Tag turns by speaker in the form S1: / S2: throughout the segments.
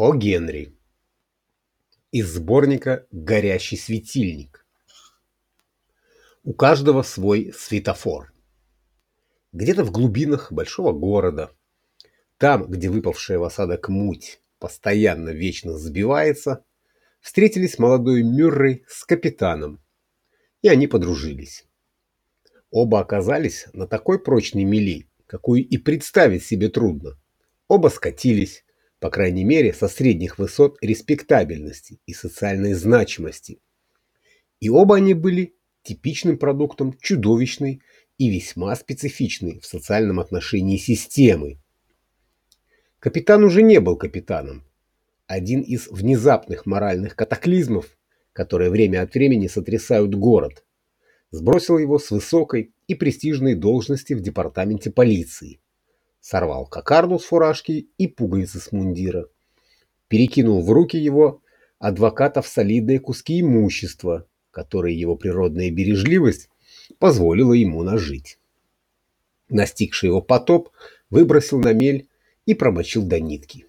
S1: О. Генри. Из сборника «Горящий светильник». У каждого свой светофор. Где-то в глубинах большого города, там, где выпавшая в осадок муть постоянно вечно сбивается, встретились молодой Мюррей с капитаном, и они подружились. Оба оказались на такой прочной мели, какую и представить себе трудно. Оба скатились, по крайней мере, со средних высот респектабельности и социальной значимости. И оба они были типичным продуктом чудовищной и весьма специфичной в социальном отношении системы. Капитан уже не был капитаном. Один из внезапных моральных катаклизмов, которые время от времени сотрясают город, сбросил его с высокой и престижной должности в департаменте полиции сорвал кокарду с фуражки и пуговицы с мундира, перекинул в руки его адвокатов солидные куски имущества, которые его природная бережливость позволила ему нажить. Настигший его потоп выбросил на мель и промочил до нитки.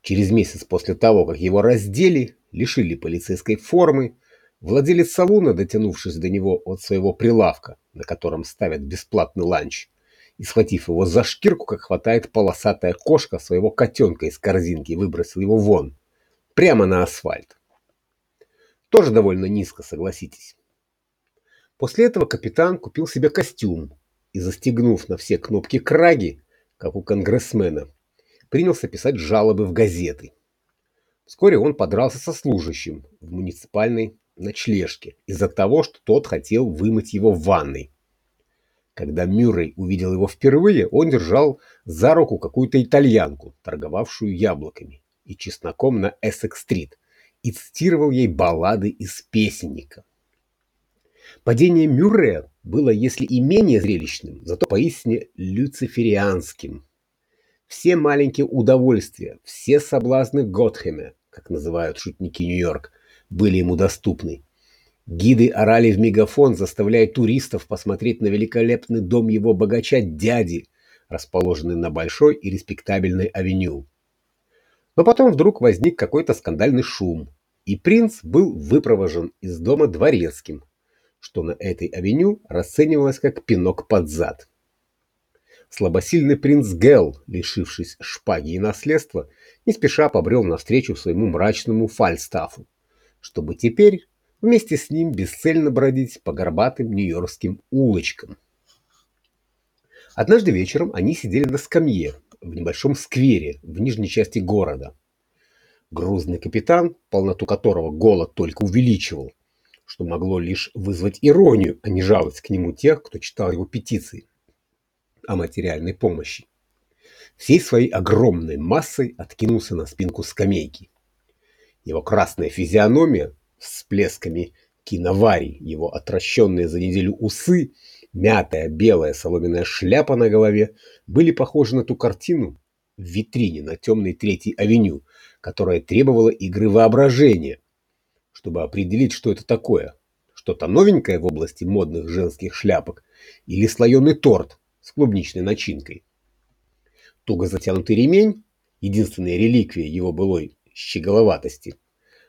S1: Через месяц после того, как его раздели, лишили полицейской формы, владелец салуна, дотянувшись до него от своего прилавка, на котором ставят бесплатный ланч, и, схватив его за шкирку, как хватает полосатая кошка своего котенка из корзинки, выбросил его вон, прямо на асфальт. Тоже довольно низко, согласитесь. После этого капитан купил себе костюм и, застегнув на все кнопки краги, как у конгрессмена, принялся писать жалобы в газеты. Вскоре он подрался со служащим в муниципальной ночлежке из-за того, что тот хотел вымыть его в ванной. Когда Мюррей увидел его впервые, он держал за руку какую-то итальянку, торговавшую яблоками и чесноком на Эссекс-стрит, и цитировал ей баллады из песенника. Падение Мюррея было, если и менее зрелищным, зато поистине люциферианским. Все маленькие удовольствия, все соблазны Готхэме, как называют шутники Нью-Йорк, были ему доступны. Гиды орали в мегафон, заставляя туристов посмотреть на великолепный дом его богача дяди, расположенный на большой и респектабельной авеню. Но потом вдруг возник какой-то скандальный шум, и принц был выпровожен из дома дворецким, что на этой авеню расценивалось как пинок под зад. Слабосильный принц Гел, лишившись шпаги и наследства, не спеша побрел навстречу своему мрачному фальстафу, чтобы теперь вместе с ним бесцельно бродить по горбатым нью-йоркским улочкам. Однажды вечером они сидели на скамье в небольшом сквере в нижней части города. Грузный капитан, полноту которого голод только увеличивал, что могло лишь вызвать иронию, а не жалость к нему тех, кто читал его петиции о материальной помощи. Всей своей огромной массой откинулся на спинку скамейки. Его красная физиономия всплесками киноварий, его отращенные за неделю усы, мятая белая соломенная шляпа на голове были похожи на ту картину в витрине на темной Третьей авеню, которая требовала игры воображения, чтобы определить, что это такое. Что-то новенькое в области модных женских шляпок или слоеный торт с клубничной начинкой. Туго затянутый ремень, единственная реликвия его былой щеголоватости,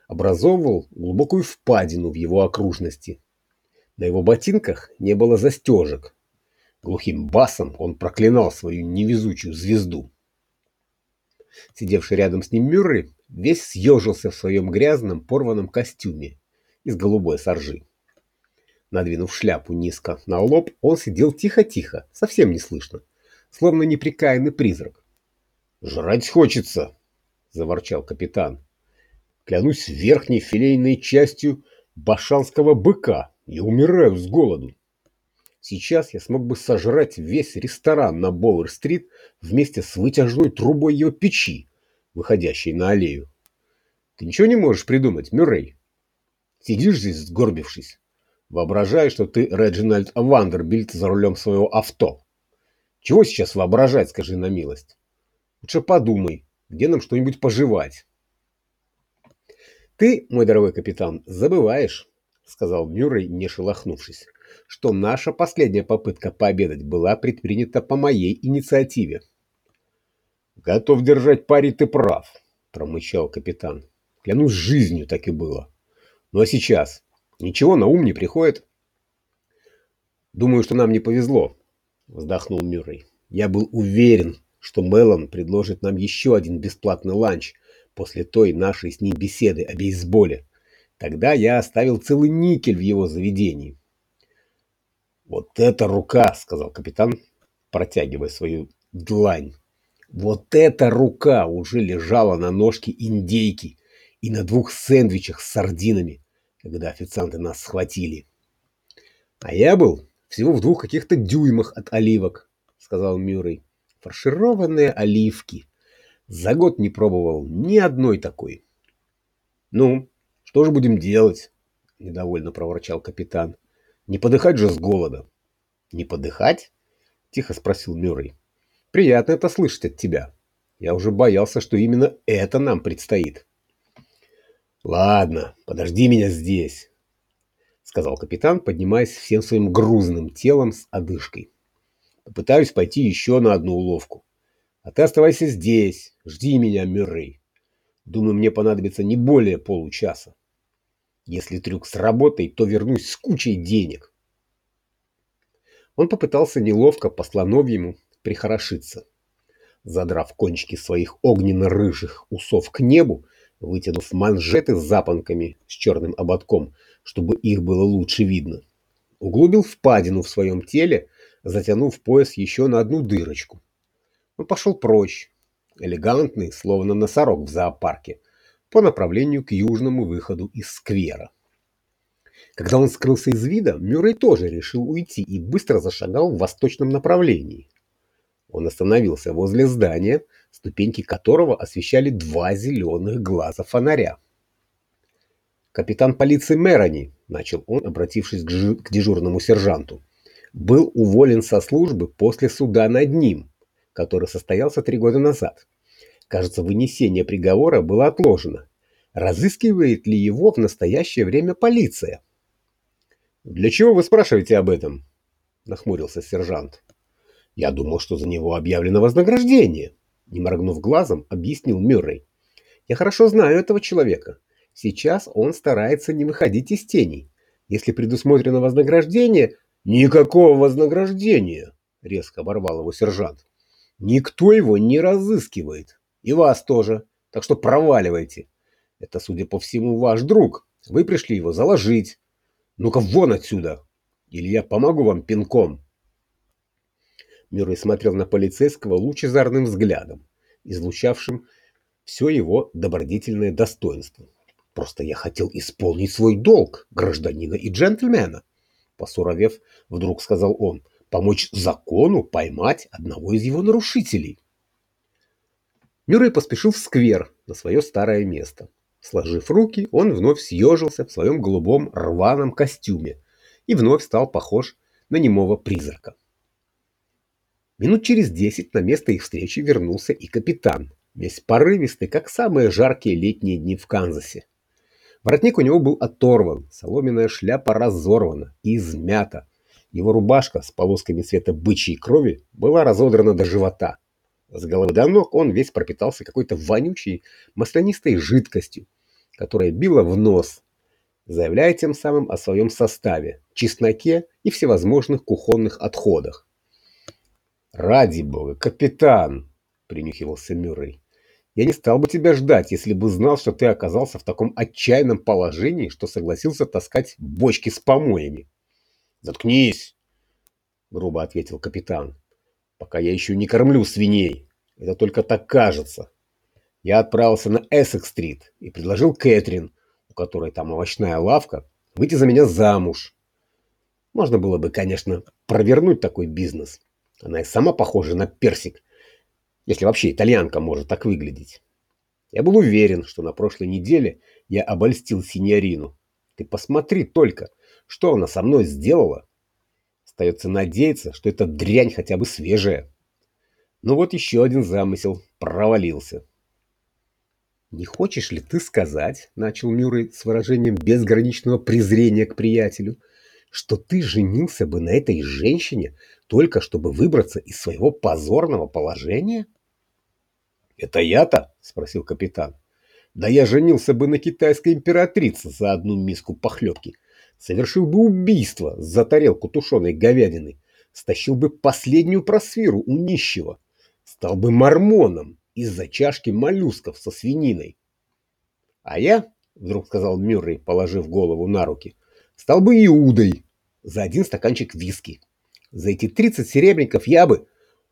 S1: образовывал глубокую впадину в его окружности. На его ботинках не было застежек. Глухим басом он проклинал свою невезучую звезду. Сидевший рядом с ним Мюррей весь съежился в своем грязном порванном костюме из голубой соржи. Надвинув шляпу низко на лоб, он сидел тихо-тихо, совсем не слышно, словно неприкаянный призрак. «Жрать хочется!» — заворчал капитан. Клянусь верхней филейной частью башанского быка и умираю с голоду. Сейчас я смог бы сожрать весь ресторан на Боуэр-стрит вместе с вытяжной трубой его печи, выходящей на аллею. Ты ничего не можешь придумать, Мюррей? Сидишь здесь, сгорбившись, воображая, что ты Реджинальд Вандербильд за рулем своего авто. Чего сейчас воображать, скажи на милость? Лучше подумай, где нам что-нибудь пожевать. «Ты, мой дорогой капитан, забываешь», — сказал Мюррей, не шелохнувшись, «что наша последняя попытка пообедать была предпринята по моей инициативе». «Готов держать пари, ты прав. промычал капитан. Клянусь жизнью, так и было. Ну а сейчас? Ничего на ум не приходит? Думаю, что нам не повезло, вздохнул Мюррей. Я был уверен, что Мелон предложит нам еще один бесплатный ланч после той нашей с ним беседы о бейсболе. Тогда я оставил целый никель в его заведении. «Вот эта рука!» — сказал капитан, протягивая свою длань. «Вот эта рука уже лежала на ножке индейки и на двух сэндвичах с сардинами, когда официанты нас схватили. А я был всего в двух каких-то дюймах от оливок», — сказал Мюррей. «Фаршированные оливки. За год не пробовал ни одной такой». «Ну, что же будем делать?» — недовольно проворчал капитан. Не подыхать же с голода. Не подыхать? Тихо спросил Мюррей. Приятно это слышать от тебя. Я уже боялся, что именно это нам предстоит. Ладно, подожди меня здесь, сказал капитан, поднимаясь всем своим грузным телом с одышкой. Попытаюсь пойти еще на одну уловку. А ты оставайся здесь, жди меня, Мюррей. Думаю, мне понадобится не более получаса. Если трюк сработает, то вернусь с кучей денег. Он попытался неловко по слоновьему прихорошиться. Задрав кончики своих огненно-рыжих усов к небу, вытянув манжеты с запонками с черным ободком, чтобы их было лучше видно, углубил впадину в своем теле, затянув пояс еще на одну дырочку. Он пошел прочь, элегантный, словно носорог в зоопарке, по направлению к южному выходу из сквера. Когда он скрылся из вида, Мюррей тоже решил уйти и быстро зашагал в восточном направлении. Он остановился возле здания, ступеньки которого освещали два зеленых глаза фонаря. «Капитан полиции Мэрони», — начал он, обратившись к дежурному сержанту, — «был уволен со службы после суда над ним, который состоялся три года назад. Кажется, вынесение приговора было отложено. Разыскивает ли его в настоящее время полиция? «Для чего вы спрашиваете об этом?» – нахмурился сержант. «Я думал, что за него объявлено вознаграждение», – не моргнув глазом, объяснил Мюррей. «Я хорошо знаю этого человека. Сейчас он старается не выходить из теней. Если предусмотрено вознаграждение...» «Никакого вознаграждения!» – резко оборвал его сержант. «Никто его не разыскивает. И вас тоже. Так что проваливайте. Это, судя по всему, ваш друг. Вы пришли его заложить. Ну-ка вон отсюда. Или я помогу вам пинком. Мюррей смотрел на полицейского лучезарным взглядом, излучавшим все его добродетельное достоинство. Просто я хотел исполнить свой долг гражданина и джентльмена. Посуровев, вдруг сказал он, помочь закону поймать одного из его нарушителей. Мюррей поспешил в сквер, на свое старое место. Сложив руки, он вновь съежился в своем голубом рваном костюме и вновь стал похож на немого призрака. Минут через десять на место их встречи вернулся и капитан, весь порывистый, как самые жаркие летние дни в Канзасе. Воротник у него был оторван, соломенная шляпа разорвана и измята. Его рубашка с полосками цвета бычьей крови была разодрана до живота, с головы до ног он весь пропитался какой-то вонючей маслянистой жидкостью, которая била в нос, заявляя тем самым о своем составе, чесноке и всевозможных кухонных отходах. «Ради бога, капитан!» — принюхивался Мюррей. «Я не стал бы тебя ждать, если бы знал, что ты оказался в таком отчаянном положении, что согласился таскать бочки с помоями». «Заткнись!» — грубо ответил капитан пока я еще не кормлю свиней. Это только так кажется. Я отправился на Эссекс-стрит и предложил Кэтрин, у которой там овощная лавка, выйти за меня замуж. Можно было бы, конечно, провернуть такой бизнес. Она и сама похожа на персик, если вообще итальянка может так выглядеть. Я был уверен, что на прошлой неделе я обольстил синьорину. Ты посмотри только, что она со мной сделала Остается надеяться, что эта дрянь хотя бы свежая. Ну вот еще один замысел провалился. «Не хочешь ли ты сказать, — начал Мюррей с выражением безграничного презрения к приятелю, — что ты женился бы на этой женщине только чтобы выбраться из своего позорного положения?» «Это я-то?» — спросил капитан. Да я женился бы на китайской императрице за одну миску похлебки. Совершил бы убийство за тарелку тушеной говядины. Стащил бы последнюю просферу у нищего. Стал бы мормоном из-за чашки моллюсков со свининой. А я, вдруг сказал Мюррей, положив голову на руки, стал бы Иудой за один стаканчик виски. За эти тридцать серебряников я бы...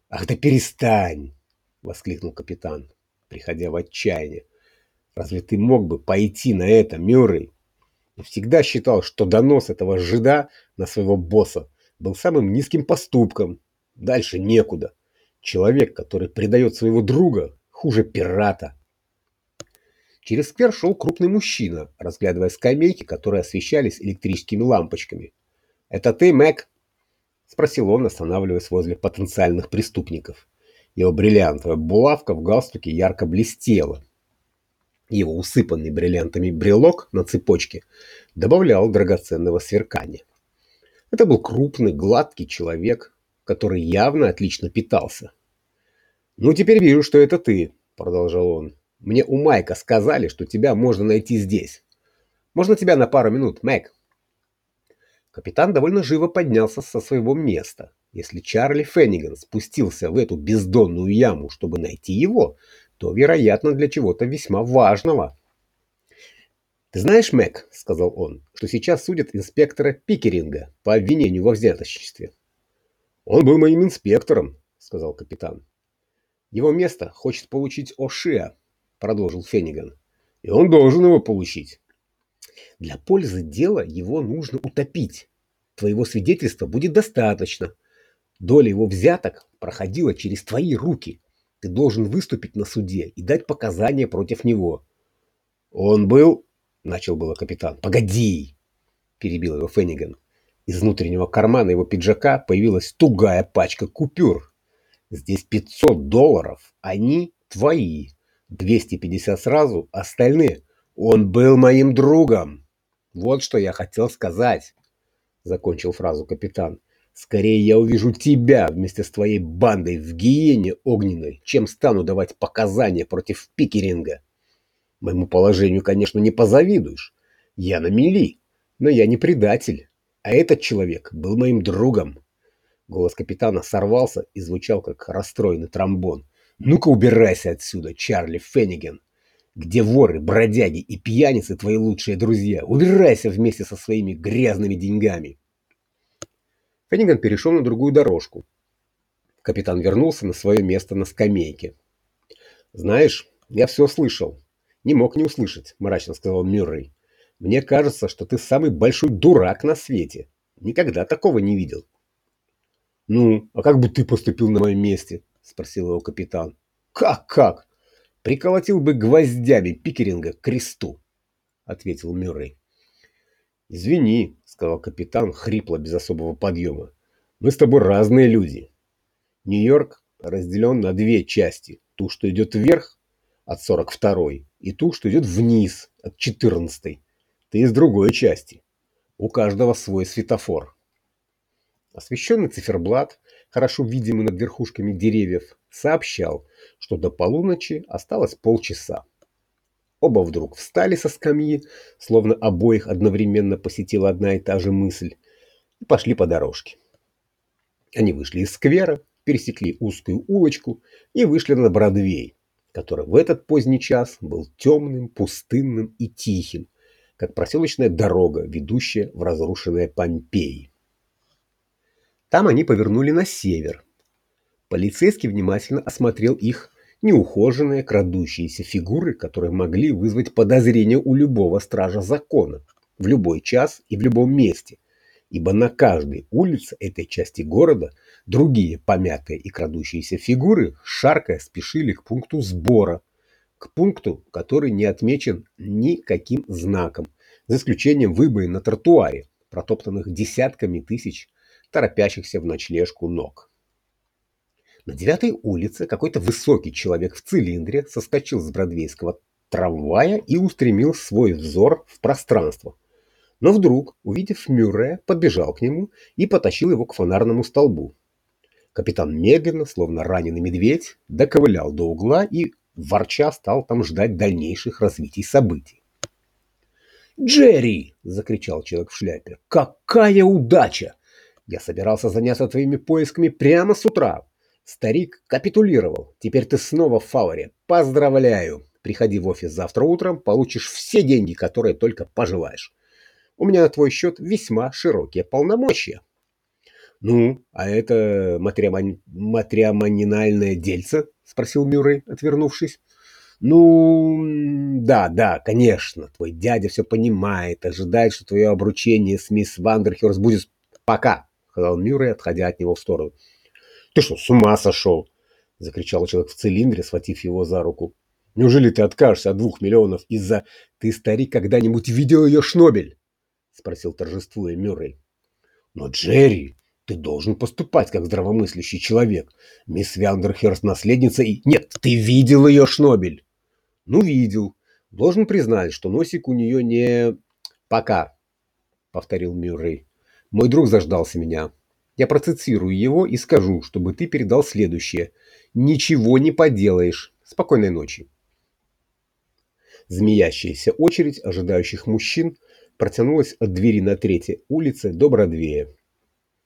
S1: Ах да перестань! Воскликнул капитан, приходя в отчаяние. Разве ты мог бы пойти на это, Мюррей? Всегда считал, что донос этого жида на своего босса был самым низким поступком. Дальше некуда. Человек, который предает своего друга, хуже пирата. Через сквер шел крупный мужчина, разглядывая скамейки, которые освещались электрическими лампочками. «Это ты, Мэг?» – спросил он, останавливаясь возле потенциальных преступников. Его бриллиантовая булавка в галстуке ярко блестела. Его усыпанный бриллиантами брелок на цепочке добавлял драгоценного сверкания. Это был крупный, гладкий человек, который явно отлично питался. «Ну, теперь вижу, что это ты», — продолжал он. «Мне у Майка сказали, что тебя можно найти здесь. Можно тебя на пару минут, Мэг?» Капитан довольно живо поднялся со своего места. Если Чарли Фенниган спустился в эту бездонную яму, чтобы найти его, то, вероятно, для чего-то весьма важного. «Ты знаешь, Мэг, — сказал он, — что сейчас судят инспектора Пикеринга по обвинению во взяточничестве?» «Он был моим инспектором», — сказал капитан. «Его место хочет получить Ошиа», — продолжил Фенниган. «И он должен его получить. Для пользы дела его нужно утопить. Твоего свидетельства будет достаточно. Доля его взяток проходила через твои руки. Ты должен выступить на суде и дать показания против него. Он был... Начал было капитан. Погоди! Перебил его Фенниган. Из внутреннего кармана его пиджака появилась тугая пачка купюр. Здесь 500 долларов. Они твои. 250 сразу, остальные. Он был моим другом. Вот что я хотел сказать, закончил фразу капитан. Скорее я увижу тебя вместе с твоей бандой в гиене огненной, чем стану давать показания против Пикеринга. Моему положению, конечно, не позавидуешь. Я на мели, но я не предатель. А этот человек был моим другом. Голос капитана сорвался и звучал, как расстроенный тромбон. «Ну-ка убирайся отсюда, Чарли Фенниген!» Где воры, бродяги и пьяницы твои лучшие друзья? Убирайся вместе со своими грязными деньгами. Фенниган перешел на другую дорожку. Капитан вернулся на свое место на скамейке. «Знаешь, я все слышал. Не мог не услышать», — мрачно сказал Мюррей. «Мне кажется, что ты самый большой дурак на свете. Никогда такого не видел». «Ну, а как бы ты поступил на моем месте?» — спросил его капитан. «Как-как? приколотил бы гвоздями Пикеринга к кресту, — ответил Мюррей. — Извини, — сказал капитан хрипло, без особого подъема. — Мы с тобой разные люди. Нью-Йорк разделен на две части. Ту, что идет вверх от 42-й, и ту, что идет вниз от 14-й. Ты из другой части. У каждого свой светофор. Освещенный циферблат, хорошо видимый над верхушками деревьев, сообщал, что до полуночи осталось полчаса. Оба вдруг встали со скамьи, словно обоих одновременно посетила одна и та же мысль, и пошли по дорожке. Они вышли из сквера, пересекли узкую улочку и вышли на Бродвей, который в этот поздний час был темным, пустынным и тихим, как проселочная дорога, ведущая в разрушенные Помпеи. Там они повернули на север, Полицейский внимательно осмотрел их неухоженные, крадущиеся фигуры, которые могли вызвать подозрение у любого стража закона в любой час и в любом месте, ибо на каждой улице этой части города другие помятые и крадущиеся фигуры, шаркая, спешили к пункту сбора, к пункту, который не отмечен никаким знаком, за исключением выбоин на тротуаре, протоптанных десятками тысяч торопящихся в ночлежку ног. На девятой улице какой-то высокий человек в цилиндре соскочил с бродвейского трамвая и устремил свой взор в пространство. Но вдруг, увидев Мюррея, подбежал к нему и потащил его к фонарному столбу. Капитан медленно, словно раненый медведь, доковылял до угла и ворча стал там ждать дальнейших развитий событий. «Джерри!» — закричал человек в шляпе. «Какая удача! Я собирался заняться твоими поисками прямо с утра. Старик капитулировал. Теперь ты снова в фаворе. Поздравляю! Приходи в офис завтра утром, получишь все деньги, которые только пожелаешь. У меня на твой счет весьма широкие полномочия». «Ну, а это матриамон... матриамонинальное дельце?» — спросил Мюррей, отвернувшись. «Ну, да, да, конечно, твой дядя все понимает, ожидает, что твое обручение с мисс Вандерхерс будет пока», — сказал Мюррей, отходя от него в сторону. «Ты что, с ума сошел?» — закричал человек в цилиндре, схватив его за руку. «Неужели ты откажешься от двух миллионов из-за... Ты, старик, когда-нибудь видел ее шнобель?» — спросил торжествуя Мюррей. «Но, Джерри, ты должен поступать как здравомыслящий человек. Мисс Вяндерхерст наследница и... Нет, ты видел ее шнобель!» Ну, видел. Должен признать, что носик у нее не... Пока, повторил Мюррей. Мой друг заждался меня. Я процитирую его и скажу, чтобы ты передал следующее. Ничего не поделаешь. Спокойной ночи. Змеящаяся очередь ожидающих мужчин протянулась от двери на третьей улице до Бродвея.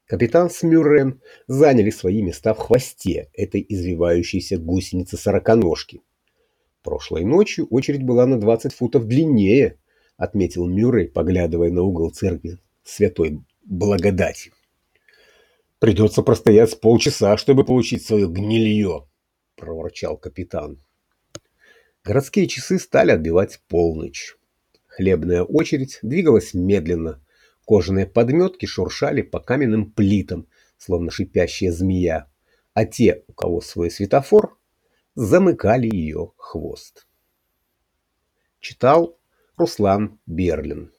S1: Капитан с Мюрреем заняли свои места в хвосте этой извивающейся гусеницы-сороконожки. Прошлой ночью очередь была на 20 футов длиннее, отметил Мюррей, поглядывая на угол церкви Святой Благодати. Придется простоять с полчаса, чтобы получить свое гнилье, проворчал капитан. Городские часы стали отбивать полночь. Хлебная очередь двигалась медленно. Кожаные подметки шуршали по каменным плитам, словно шипящая змея. А те, у кого свой светофор, замыкали ее хвост. Читал Руслан Берлин